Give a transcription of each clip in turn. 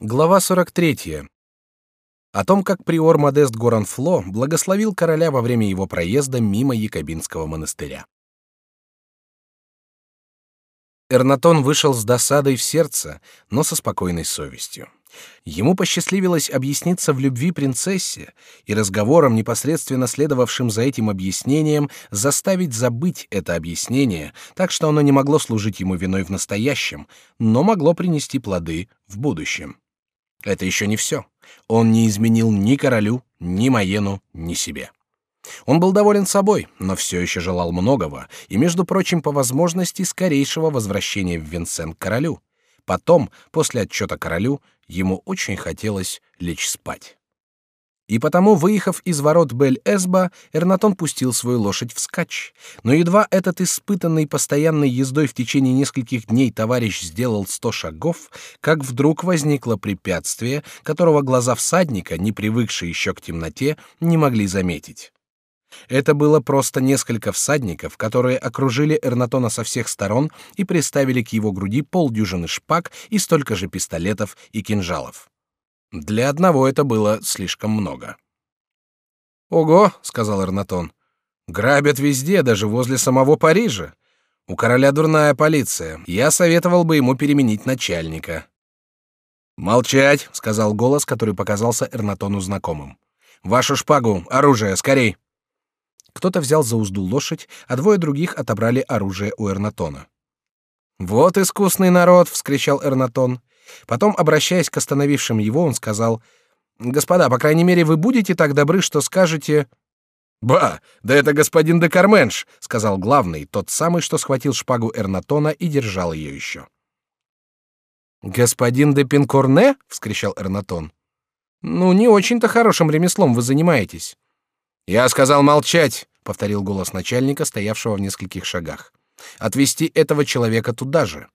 Глава 43. О том, как приор Модест Горанфло благословил короля во время его проезда мимо Якобинского монастыря. Эрнатон вышел с досадой в сердце, но со спокойной совестью. Ему посчастливилось объясниться в любви принцессе и разговором, непосредственно следовавшим за этим объяснением, заставить забыть это объяснение, так что оно не могло служить ему виной в настоящем, но могло принести плоды в будущем. Это еще не все. Он не изменил ни королю, ни Маену, ни себе. Он был доволен собой, но все еще желал многого, и, между прочим, по возможности скорейшего возвращения в Винсен к королю. Потом, после отчета королю, ему очень хотелось лечь спать. И потому, выехав из ворот Бель-Эсба, Эрнатон пустил свою лошадь вскачь. Но едва этот испытанный постоянной ездой в течение нескольких дней товарищ сделал сто шагов, как вдруг возникло препятствие, которого глаза всадника, не привыкшие еще к темноте, не могли заметить. Это было просто несколько всадников, которые окружили Эрнатона со всех сторон и приставили к его груди полдюжины шпаг и столько же пистолетов и кинжалов. Для одного это было слишком много. Ого, сказал Эрнатон. Грабят везде, даже возле самого Парижа. У короля дурная полиция. Я советовал бы ему переменить начальника. Молчать, сказал голос, который показался Эрнатону знакомым. Вашу шпагу, оружие, скорей. Кто-то взял за узду лошадь, а двое других отобрали оружие у Эрнатона. Вот искусный народ, вскричал Эрнатон. Потом, обращаясь к остановившим его, он сказал: "Господа, по крайней мере, вы будете так добры, что скажете?" "Ба, да это господин де Карменш", сказал главный, тот самый, что схватил шпагу Эрнатона и держал ее еще. "Господин де Пинкорне?" вскричал Эрнатон. "Ну, не очень-то хорошим ремеслом вы занимаетесь". "Я сказал молчать", повторил голос начальника, стоявшего в нескольких шагах. "Отвести этого человека туда же".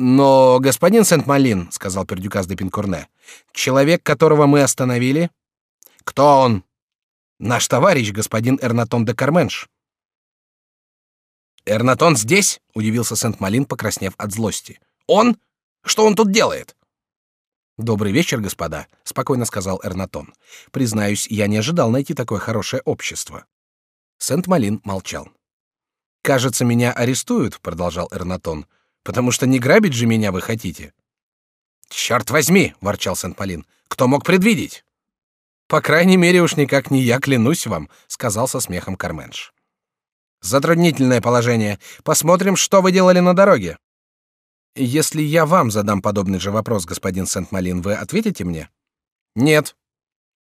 Но господин Сент-Малин, сказал Пердюкас де Пинкорне, человек, которого мы остановили, кто он? Наш товарищ, господин Эрнатон де Карменш. Эрнатон здесь? удивился Сент-Малин, покраснев от злости. Он? Что он тут делает? Добрый вечер, господа, спокойно сказал Эрнатон. Признаюсь, я не ожидал найти такое хорошее общество. Сент-Малин молчал. Кажется, меня арестуют, продолжал Эрнатон потому что не грабить же меня вы хотите. Черт возьми, ворчал Сент-Полин. Кто мог предвидеть? По крайней мере уж никак не я, клянусь вам, сказал со смехом Карменш. Затруднительное положение. Посмотрим, что вы делали на дороге. Если я вам задам подобный же вопрос, господин Сент-Малин, вы ответите мне? Нет.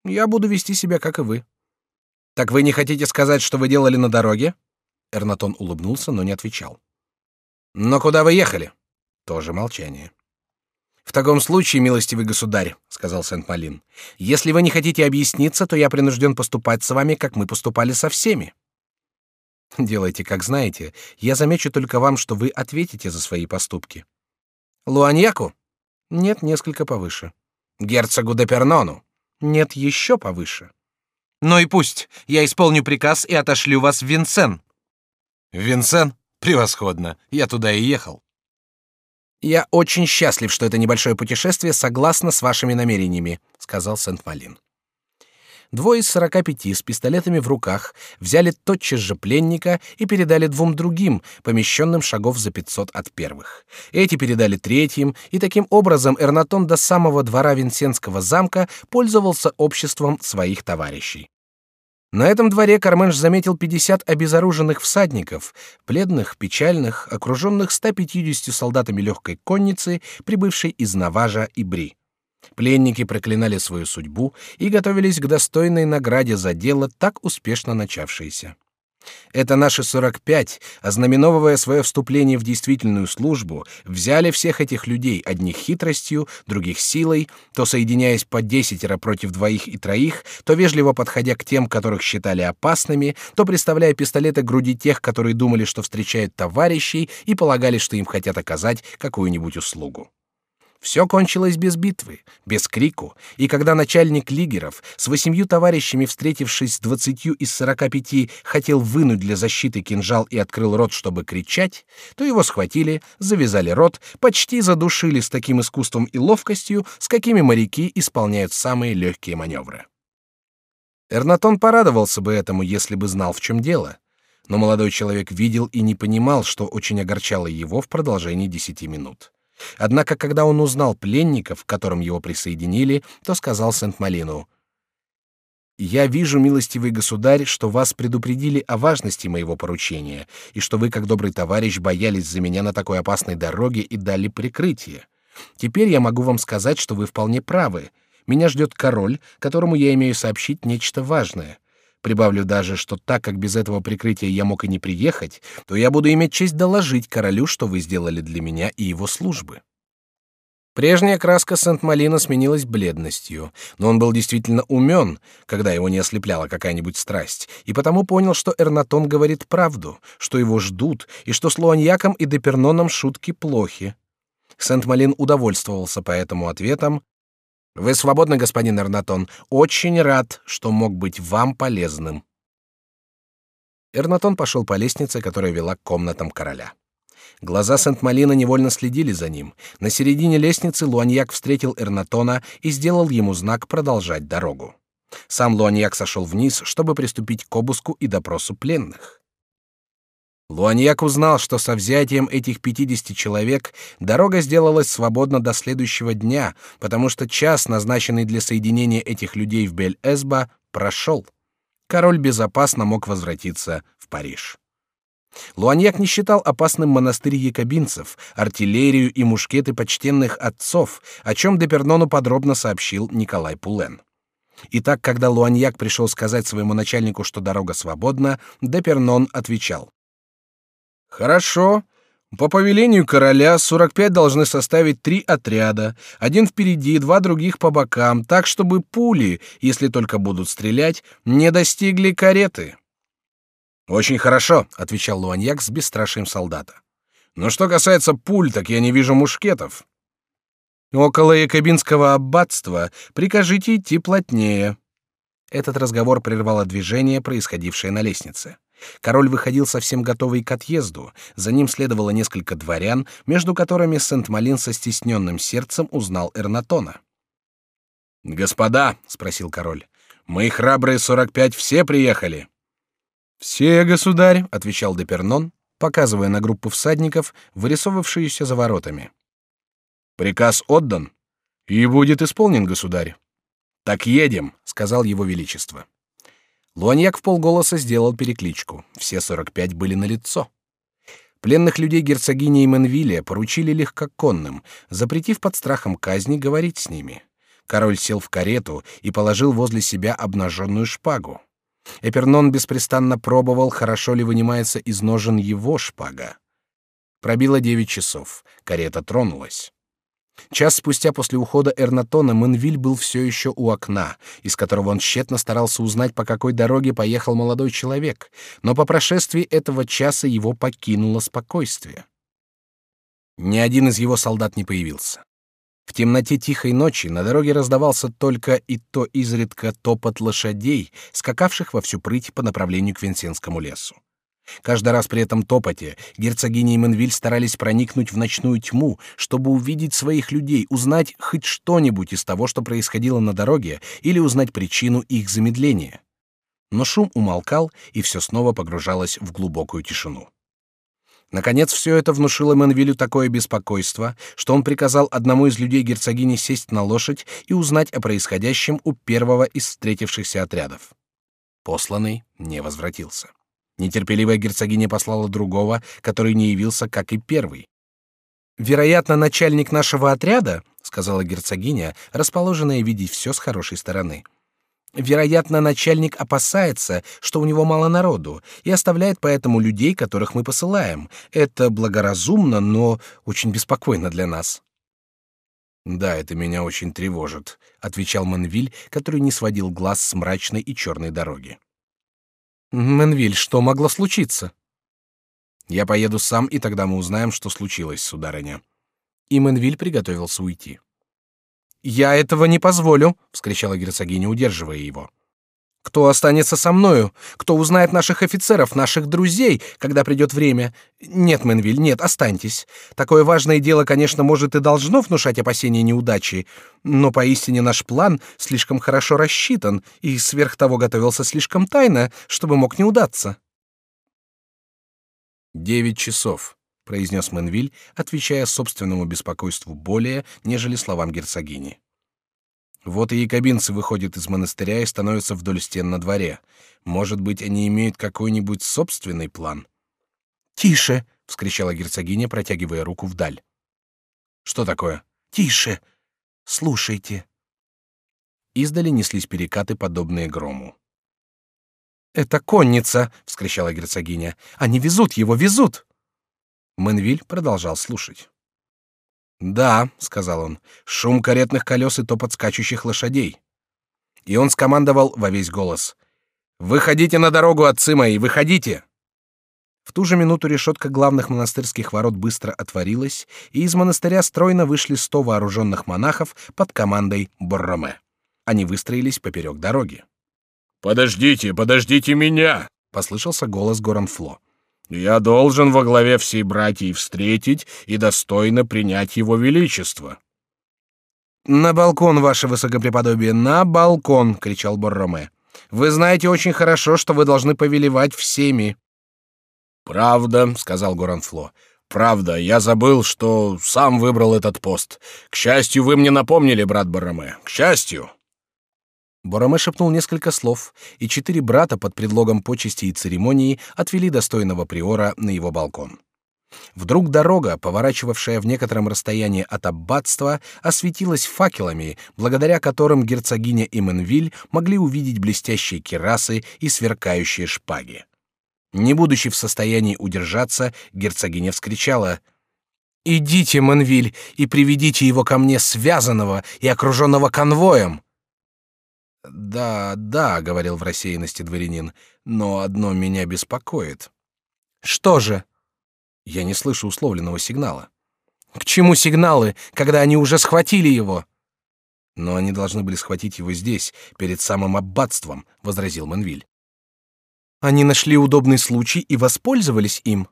Я буду вести себя как и вы. Так вы не хотите сказать, что вы делали на дороге? Эрнатон улыбнулся, но не отвечал. Но куда вы ехали? Тоже молчание. В таком случае, милостивый государь, сказал Сент-Малин, если вы не хотите объясниться, то я принужден поступать с вами, как мы поступали со всеми. Делайте, как знаете. Я замечу только вам, что вы ответите за свои поступки. Луаньяку? Нет, несколько повыше. Герцогу де Пернону? Нет, еще повыше. Ну и пусть. Я исполню приказ и отошлю вас в Винсен. Винсен? Превосходно. Я туда и ехал. Я очень счастлив, что это небольшое путешествие согласно с вашими намерениями, сказал Сент-Малин. Двое из сорока пяти с пистолетами в руках взяли тотчас же пленника и передали двум другим, помещенным шагов за пятьсот от первых. Эти передали третьим, и таким образом Эрнатон до самого двора Винсенского замка пользовался обществом своих товарищей. На этом дворе Карменш заметил 50 обезоруженных всадников, бледных, печальных, окруженных 150 солдатами легкой конницы, прибывшей из Наважа и Бри. Пленники проклинали свою судьбу и готовились к достойной награде за дело, так успешно начавшееся. Это наши 45, ознаменовывая свое вступление в действительную службу, взяли всех этих людей, одних хитростью, других силой, то соединяясь по десятеро против двоих и троих, то вежливо подходя к тем, которых считали опасными, то приставляя пистолеты к груди тех, которые думали, что встречают товарищей и полагали, что им хотят оказать какую-нибудь услугу. Все кончилось без битвы, без крику, и когда начальник лигеров с восемью товарищами, встретившись с двадцатью из сорока пяти, хотел вынуть для защиты кинжал и открыл рот, чтобы кричать, то его схватили, завязали рот, почти задушили с таким искусством и ловкостью, с какими моряки исполняют самые легкие маневры. Эрнатон порадовался бы этому, если бы знал, в чем дело. Но молодой человек видел и не понимал, что очень огорчало его в продолжении десяти минут. Однако, когда он узнал пленников, к которым его присоединили, то сказал Сент-Малину: я вижу, милостивый государь, что вас предупредили о важности моего поручения и что вы, как добрый товарищ, боялись за меня на такой опасной дороге и дали прикрытие. Теперь я могу вам сказать, что вы вполне правы. Меня ждет король, которому я имею сообщить нечто важное. Прибавлю даже, что так как без этого прикрытия я мог и не приехать, то я буду иметь честь доложить королю, что вы сделали для меня и его службы. Прежняя краска Сент-Малина сменилась бледностью, но он был действительно умен, когда его не ослепляла какая-нибудь страсть, и потому понял, что Эрнатон говорит правду, что его ждут, и что с Луаньяком и Деперноном шутки плохи. Сент-Малин удовольствовался по этому ответом, вы свободны, господин Эрнатон. Очень рад, что мог быть вам полезным. Эрнатон пошел по лестнице, которая вела к комнатам короля. Глаза Сент-Малина невольно следили за ним. На середине лестницы Луаньяк встретил Эрнатона и сделал ему знак продолжать дорогу. Сам Луаньяк сошел вниз, чтобы приступить к обыску и допросу пленных. Луаньяк узнал, что со взятием этих 50 человек дорога сделалась свободна до следующего дня, потому что час, назначенный для соединения этих людей в Бель-Эсба, прошел. Король безопасно мог возвратиться в Париж. Луаньяк не считал опасным монастырь якобинцев, артиллерию и мушкеты почтенных отцов, о чем Депернону подробно сообщил Николай Пулен. Итак, когда Луаньяк пришел сказать своему начальнику, что дорога свободна, Депернон отвечал: Хорошо. По повелению короля 45 должны составить три отряда, один впереди, два других по бокам, так чтобы пули, если только будут стрелять, не достигли кареты. Очень хорошо, отвечал Луаньяк с бесстрашием солдата. Но что касается пуль, так я не вижу мушкетов. Около Якобинского аббатства прикажите идти плотнее. Этот разговор прервало движение, происходившее на лестнице. Король выходил совсем готовый к отъезду. За ним следовало несколько дворян, между которыми Сент-Малин со стесненным сердцем узнал Эрнатона. «Господа», — спросил король, — «мы храбрые сорок пять все приехали». «Все, государь», — отвечал Депернон, показывая на группу всадников, вырисовывавшуюся за воротами. «Приказ отдан и будет исполнен, государь». «Так едем», — сказал его величество. Луаньяк в полголоса сделал перекличку. Все сорок пять были на лицо. Пленных людей герцогини и Менвилля поручили легкоконным, запретив под страхом казни говорить с ними. Король сел в карету и положил возле себя обнаженную шпагу. Эпернон беспрестанно пробовал, хорошо ли вынимается из ножен его шпага. Пробило девять часов. Карета тронулась. Час спустя после ухода Эрнатона Менвиль был все еще у окна, из которого он тщетно старался узнать, по какой дороге поехал молодой человек, но по прошествии этого часа его покинуло спокойствие. Ни один из его солдат не появился. В темноте тихой ночи на дороге раздавался только и то изредка топот лошадей, скакавших во всю прыть по направлению к Венсенскому лесу. Каждый раз при этом топоте герцогини и Менвиль старались проникнуть в ночную тьму, чтобы увидеть своих людей, узнать хоть что-нибудь из того, что происходило на дороге, или узнать причину их замедления. Но шум умолкал, и все снова погружалось в глубокую тишину. Наконец, все это внушило Менвилю такое беспокойство, что он приказал одному из людей герцогини сесть на лошадь и узнать о происходящем у первого из встретившихся отрядов. Посланный не возвратился. Нетерпеливая герцогиня послала другого, который не явился, как и первый. Вероятно, начальник нашего отряда, сказала герцогиня, расположенная видеть все с хорошей стороны. Вероятно, начальник опасается, что у него мало народу, и оставляет поэтому людей, которых мы посылаем. Это благоразумно, но очень беспокойно для нас. Да, это меня очень тревожит, отвечал Манвиль, который не сводил глаз с мрачной и черной дороги. Менвиль, что могло случиться? Я поеду сам, и тогда мы узнаем, что случилось, сударыня. И Менвиль приготовился уйти. «Я этого не позволю!» — вскричала герцогиня, удерживая его. Кто останется со мною? Кто узнает наших офицеров, наших друзей, когда придет время? Нет, Менвиль, нет, останьтесь. Такое важное дело, конечно, может и должно внушать опасения неудачи, но поистине наш план слишком хорошо рассчитан и сверх того готовился слишком тайно, чтобы мог не удаться. Девять часов, произнес Менвиль, отвечая собственному беспокойству более, нежели словам герцогини. Вот и якобинцы выходят из монастыря и становятся вдоль стен на дворе. Может быть, они имеют какой-нибудь собственный план? Тише! – вскричала герцогиня, протягивая руку вдаль. Что такое? Тише! Слушайте. Издали неслись перекаты, подобные грому. Это конница! – вскричала герцогиня. Они везут его, везут! Менвиль продолжал слушать. Да, сказал он, шум каретных колес и топот скачущих лошадей. И он скомандовал во весь голос: "Выходите на дорогу, отцы мои, выходите!" В ту же минуту решетка главных монастырских ворот быстро отворилась, и из монастыря стройно вышли сто вооруженных монахов под командой Борроме. Они выстроились поперек дороги. Подождите, подождите меня! послышался голос Горанфло. Я должен во главе всей братьей встретить и достойно принять его величество. На балкон, ваше высокопреподобие, на балкон, кричал Борроме. Вы знаете очень хорошо, что вы должны повелевать всеми. Правда, сказал Горанфло. Правда, я забыл, что сам выбрал этот пост. К счастью, вы мне напомнили, брат Борроме. К счастью. Бороме шепнул несколько слов, и четыре брата под предлогом почести и церемонии отвели достойного приора на его балкон. Вдруг дорога, поворачивавшая в некотором расстоянии от аббатства, осветилась факелами, благодаря которым герцогиня и Менвиль могли увидеть блестящие кирасы и сверкающие шпаги. Не будучи в состоянии удержаться, герцогиня вскричала: "Идите, Менвиль, и приведите его ко мне связанного и окруженного конвоем!" Да, да, говорил в рассеянности дворянин, но одно меня беспокоит. Что же? Я не слышу условленного сигнала. К чему сигналы, когда они уже схватили его? Но они должны были схватить его здесь, перед самым аббатством, возразил Манвиль. Они нашли удобный случай и воспользовались им.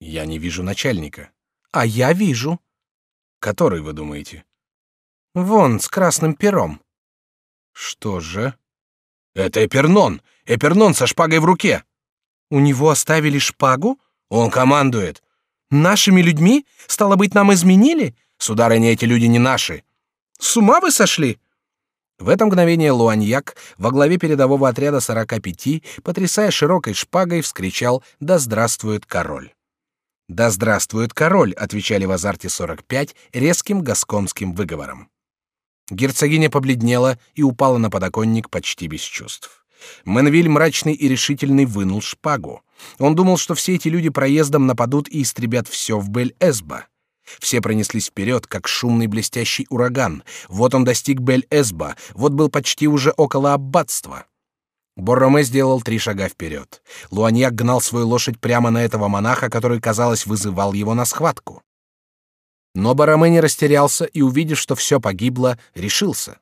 Я не вижу начальника. А я вижу. Который вы думаете? Вон с красным пером. Что же? Это Эпернон. Эпернон со шпагой в руке. У него оставили шпагу? Он командует. Нашими людьми? Стало быть, нам изменили? Сударыня, эти люди не наши. С ума вы сошли? В это мгновение Луаньяк во главе передового отряда сорока пяти, потрясая широкой шпагой, вскричал «Да здравствует король!». «Да здравствует король!» — отвечали в азарте сорок пять резким гасконским выговором. Герцогиня побледнела и упала на подоконник почти без чувств. Менвиль мрачный и решительный вынул шпагу. Он думал, что все эти люди проездом нападут и истребят все в Бель-Эсба. Все пронеслись вперед, как шумный блестящий ураган. Вот он достиг Бель-Эсба, вот был почти уже около аббатства. Борроме сделал три шага вперед. Луаньяк гнал свою лошадь прямо на этого монаха, который, казалось, вызывал его на схватку. Но Бараме не растерялся и, увидев, что все погибло, решился.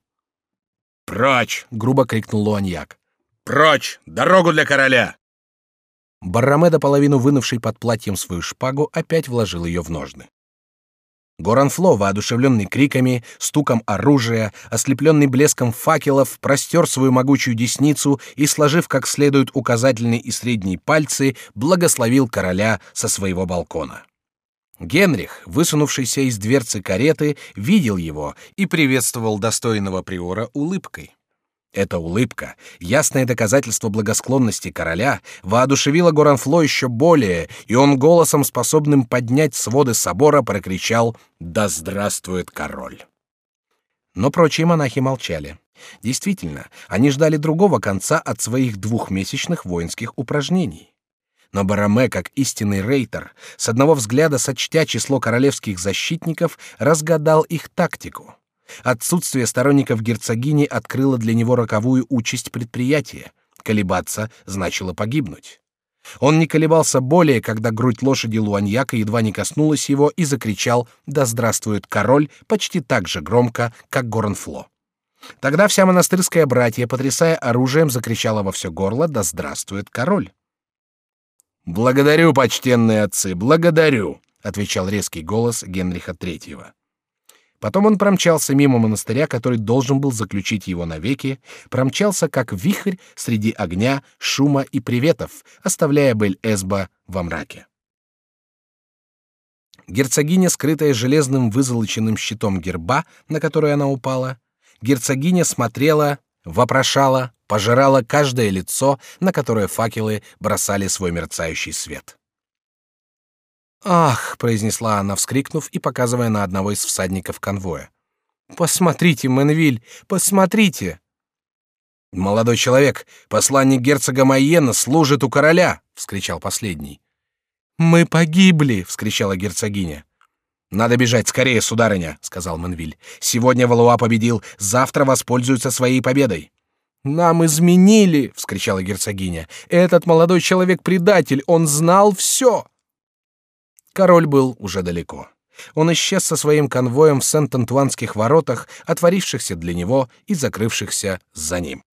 «Прочь!» — грубо крикнул Луаньяк. «Прочь! Дорогу для короля!» Бараме, до половину вынувший под платьем свою шпагу, опять вложил ее в ножны. Горанфло, воодушевленный криками, стуком оружия, ослепленный блеском факелов, простер свою могучую десницу и, сложив как следует указательный и средний пальцы, благословил короля со своего балкона. Генрих, высунувшийся из дверцы кареты, видел его и приветствовал достойного приора улыбкой. Эта улыбка, ясное доказательство благосклонности короля, воодушевила Горанфло еще более, и он голосом, способным поднять своды собора, прокричал «Да здравствует король!». Но прочие монахи молчали. Действительно, они ждали другого конца от своих двухмесячных воинских упражнений. Но Бараме, как истинный рейтер, с одного взгляда сочтя число королевских защитников, разгадал их тактику. Отсутствие сторонников герцогини открыло для него роковую участь предприятия. Колебаться значило погибнуть. Он не колебался более, когда грудь лошади Луаньяка едва не коснулась его и закричал «Да здравствует король!» почти так же громко, как Горанфло. Тогда вся монастырская братья, потрясая оружием, закричала во все горло «Да здравствует король!» «Благодарю, почтенные отцы, благодарю!» — отвечал резкий голос Генриха Третьего. Потом он промчался мимо монастыря, который должен был заключить его навеки, промчался как вихрь среди огня, шума и приветов, оставляя Бель-Эсба во мраке. Герцогиня, скрытая железным вызолоченным щитом герба, на который она упала, герцогиня смотрела, вопрошала, пожирала каждое лицо, на которое факелы бросали свой мерцающий свет. «Ах!» — произнесла она, вскрикнув и показывая на одного из всадников конвоя. «Посмотрите, Менвиль, посмотрите!» «Молодой человек, посланник герцога Майена, служит у короля!» — вскричал последний. «Мы погибли!» — вскричала герцогиня. «Надо бежать скорее, сударыня», — сказал Менвиль. «Сегодня Валуа победил, завтра воспользуется своей победой». «Нам изменили!» — вскричала герцогиня. «Этот молодой человек предатель, он знал все!» Король был уже далеко. Он исчез со своим конвоем в Сент-Антуанских воротах, отворившихся для него и закрывшихся за ним.